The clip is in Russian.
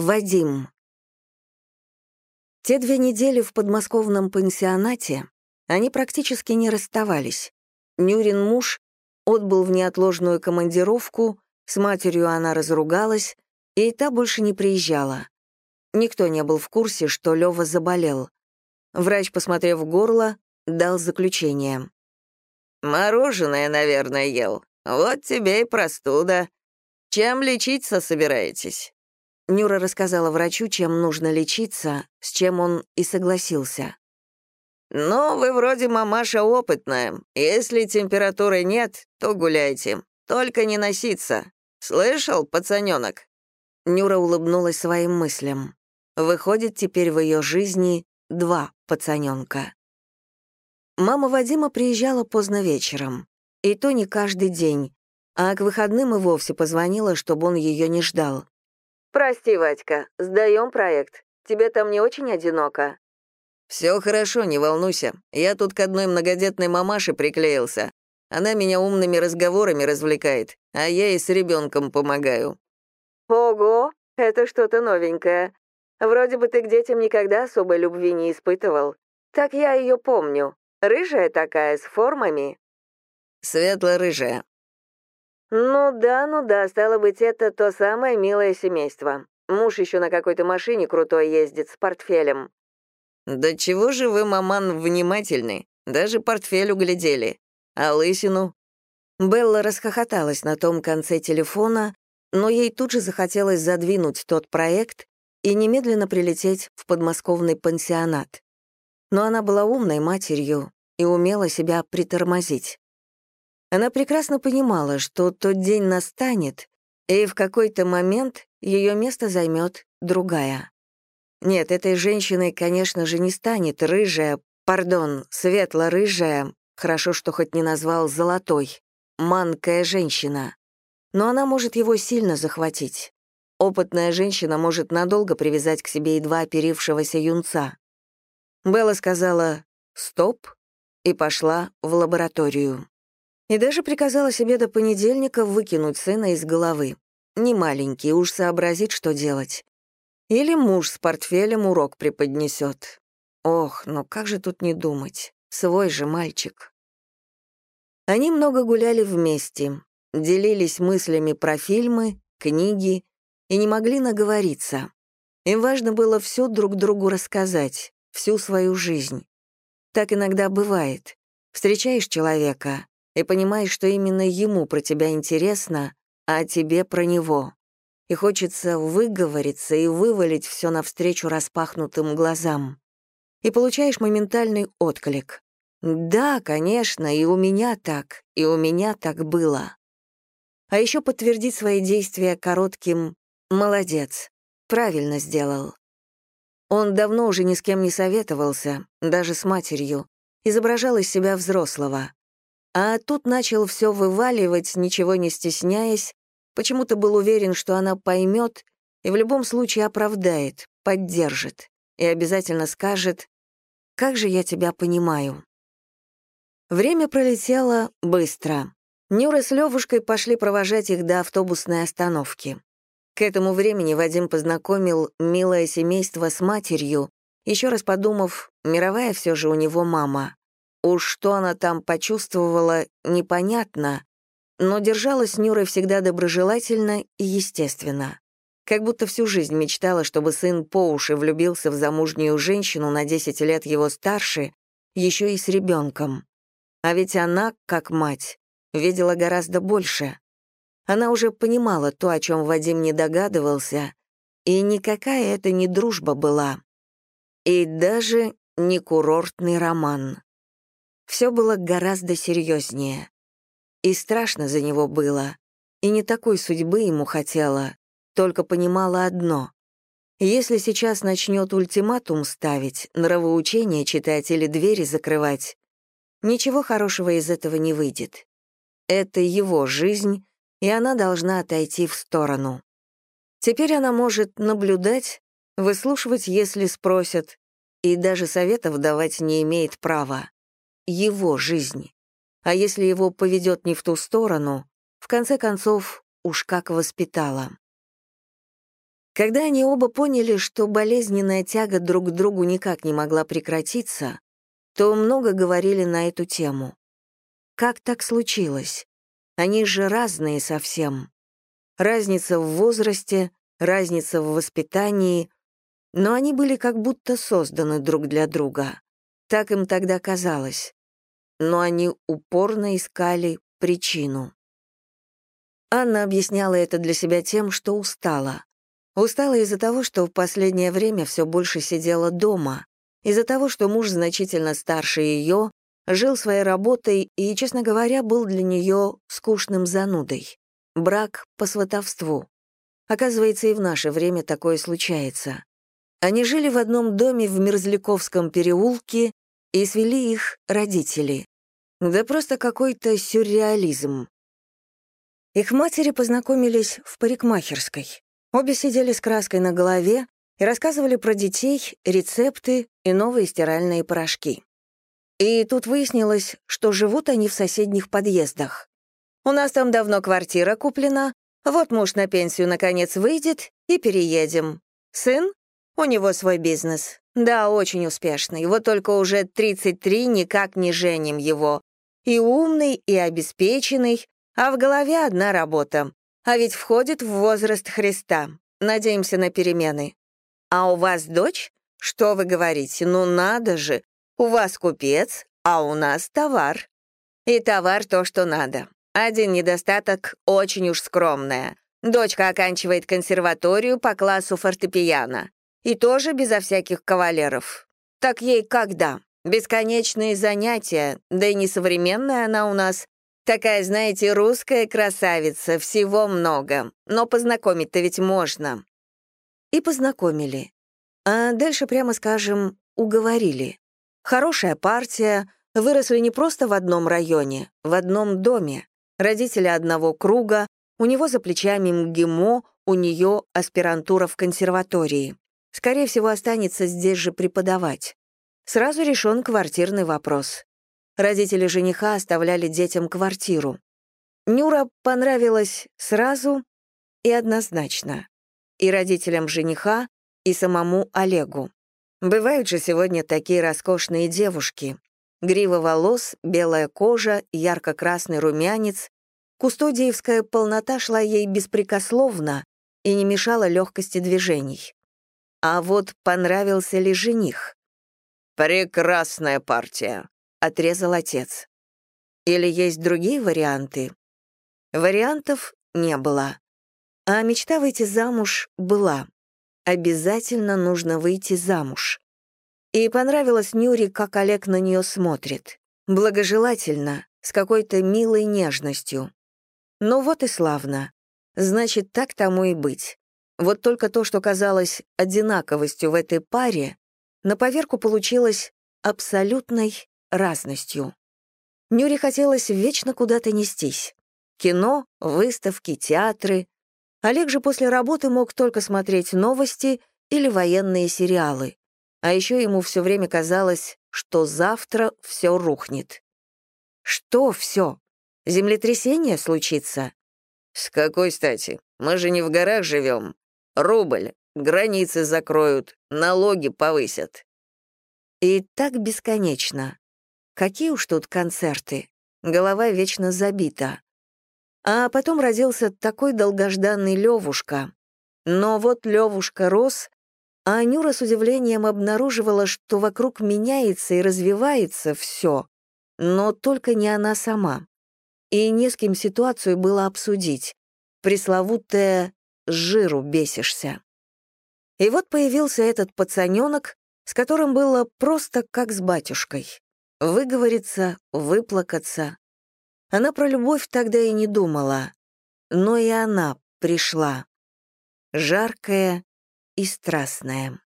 Вадим. Те две недели в подмосковном пансионате они практически не расставались. Нюрин муж отбыл в неотложную командировку, с матерью она разругалась, и та больше не приезжала. Никто не был в курсе, что Лёва заболел. Врач, посмотрев горло, дал заключение. «Мороженое, наверное, ел. Вот тебе и простуда. Чем лечиться собираетесь?» Нюра рассказала врачу, чем нужно лечиться, с чем он и согласился. «Ну, вы вроде мамаша опытная. Если температуры нет, то гуляйте. Только не носиться. Слышал, пацанёнок?» Нюра улыбнулась своим мыслям. Выходит, теперь в ее жизни два пацанёнка. Мама Вадима приезжала поздно вечером. И то не каждый день. А к выходным и вовсе позвонила, чтобы он ее не ждал. «Прости, Вадька, сдаем проект. Тебе там не очень одиноко?» «Все хорошо, не волнуйся. Я тут к одной многодетной мамаше приклеился. Она меня умными разговорами развлекает, а я ей с ребенком помогаю». «Ого, это что-то новенькое. Вроде бы ты к детям никогда особой любви не испытывал. Так я ее помню. Рыжая такая, с формами». «Светло-рыжая. «Ну да, ну да, стало быть, это то самое милое семейство. Муж еще на какой-то машине крутой ездит с портфелем». «Да чего же вы, маман, внимательны? Даже портфель углядели. А лысину?» Белла расхохоталась на том конце телефона, но ей тут же захотелось задвинуть тот проект и немедленно прилететь в подмосковный пансионат. Но она была умной матерью и умела себя притормозить. Она прекрасно понимала, что тот день настанет, и в какой-то момент ее место займет другая. Нет, этой женщиной, конечно же, не станет рыжая, пардон, светло-рыжая, хорошо, что хоть не назвал золотой, манкая женщина. Но она может его сильно захватить. Опытная женщина может надолго привязать к себе едва оперившегося юнца. Белла сказала «стоп» и пошла в лабораторию. И даже приказала себе до понедельника выкинуть сына из головы. Не маленький, уж сообразит, что делать. Или муж с портфелем урок преподнесет. Ох, ну как же тут не думать? Свой же мальчик. Они много гуляли вместе, делились мыслями про фильмы, книги и не могли наговориться. Им важно было все друг другу рассказать, всю свою жизнь. Так иногда бывает. Встречаешь человека, и понимаешь, что именно ему про тебя интересно, а тебе про него. И хочется выговориться и вывалить все навстречу распахнутым глазам. И получаешь моментальный отклик. «Да, конечно, и у меня так, и у меня так было». А еще подтвердить свои действия коротким «молодец, правильно сделал». Он давно уже ни с кем не советовался, даже с матерью, изображал из себя взрослого. А тут начал все вываливать, ничего не стесняясь, почему-то был уверен, что она поймет и в любом случае оправдает, поддержит и обязательно скажет «Как же я тебя понимаю». Время пролетело быстро. Нюра с Левушкой пошли провожать их до автобусной остановки. К этому времени Вадим познакомил милое семейство с матерью, еще раз подумав, мировая все же у него мама. Уж что она там почувствовала, непонятно, но держалась Нюра всегда доброжелательно и естественно. Как будто всю жизнь мечтала, чтобы сын по уши влюбился в замужнюю женщину на 10 лет его старше, еще и с ребенком. А ведь она, как мать, видела гораздо больше. Она уже понимала то, о чем Вадим не догадывался, и никакая это не дружба была. И даже не курортный роман. Все было гораздо серьезнее. И страшно за него было. И не такой судьбы ему хотела, только понимала одно. Если сейчас начнет ультиматум ставить, нравоучение читать или двери закрывать, ничего хорошего из этого не выйдет. Это его жизнь, и она должна отойти в сторону. Теперь она может наблюдать, выслушивать, если спросят, и даже советов давать не имеет права его жизнь. А если его поведет не в ту сторону, в конце концов, уж как воспитала. Когда они оба поняли, что болезненная тяга друг к другу никак не могла прекратиться, то много говорили на эту тему. Как так случилось? Они же разные совсем. Разница в возрасте, разница в воспитании, но они были как будто созданы друг для друга. Так им тогда казалось. Но они упорно искали причину. Анна объясняла это для себя тем, что устала. Устала из-за того, что в последнее время все больше сидела дома, из-за того, что муж значительно старше ее, жил своей работой и, честно говоря, был для нее скучным занудой. Брак по сватовству. Оказывается, и в наше время такое случается. Они жили в одном доме в Мерзляковском переулке и свели их родители. Да просто какой-то сюрреализм. Их матери познакомились в парикмахерской. Обе сидели с краской на голове и рассказывали про детей, рецепты и новые стиральные порошки. И тут выяснилось, что живут они в соседних подъездах. «У нас там давно квартира куплена, вот муж на пенсию наконец выйдет, и переедем. Сын? У него свой бизнес. Да, очень успешный, вот только уже 33 никак не женим его. И умный, и обеспеченный, а в голове одна работа. А ведь входит в возраст Христа. Надеемся на перемены. А у вас дочь? Что вы говорите? Ну надо же. У вас купец, а у нас товар. И товар то, что надо. Один недостаток очень уж скромная. Дочка оканчивает консерваторию по классу фортепиано. И тоже безо всяких кавалеров. Так ей когда? Бесконечные занятия, да и несовременная она у нас, Такая, знаете, русская красавица, всего много. Но познакомить-то ведь можно». И познакомили. А дальше, прямо скажем, уговорили. Хорошая партия, выросли не просто в одном районе, в одном доме. Родители одного круга, у него за плечами МГИМО, у нее аспирантура в консерватории. Скорее всего, останется здесь же преподавать. Сразу решен квартирный вопрос. Родители жениха оставляли детям квартиру. Нюра понравилась сразу и однозначно. И родителям жениха, и самому Олегу. Бывают же сегодня такие роскошные девушки. Грива волос, белая кожа, ярко-красный румянец. Кустодиевская полнота шла ей беспрекословно и не мешала легкости движений. А вот понравился ли жених? «Прекрасная партия», — отрезал отец. Или есть другие варианты? Вариантов не было. А мечта выйти замуж была. Обязательно нужно выйти замуж. И понравилось Нюре, как Олег на нее смотрит. Благожелательно, с какой-то милой нежностью. Ну вот и славно. Значит, так тому и быть. Вот только то, что казалось одинаковостью в этой паре, на поверку получилось абсолютной разностью. Нюре хотелось вечно куда-то нестись. Кино, выставки, театры. Олег же после работы мог только смотреть новости или военные сериалы. А еще ему все время казалось, что завтра все рухнет. Что все? Землетрясение случится? С какой стати? Мы же не в горах живем. Рубль, границы закроют, налоги повысят. И так бесконечно. Какие уж тут концерты. Голова вечно забита. А потом родился такой долгожданный Левушка. Но вот Левушка рос, а Нюра с удивлением обнаруживала, что вокруг меняется и развивается все, но только не она сама. И не с кем ситуацию было обсудить. Пресловутая «с жиру бесишься». И вот появился этот пацаненок, с которым было просто как с батюшкой выговориться, выплакаться. Она про любовь тогда и не думала, но и она пришла, жаркая и страстная.